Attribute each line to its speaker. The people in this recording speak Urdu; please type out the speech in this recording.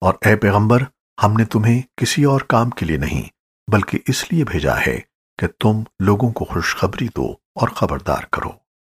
Speaker 1: اور اے پیغمبر، ہم نے تمہیں کسی اور کام کے لیے نہیں، بلکہ اس لیے بھیجا ہے کہ تم لوگوں کو خوشخبری دو اور خبردار کرو۔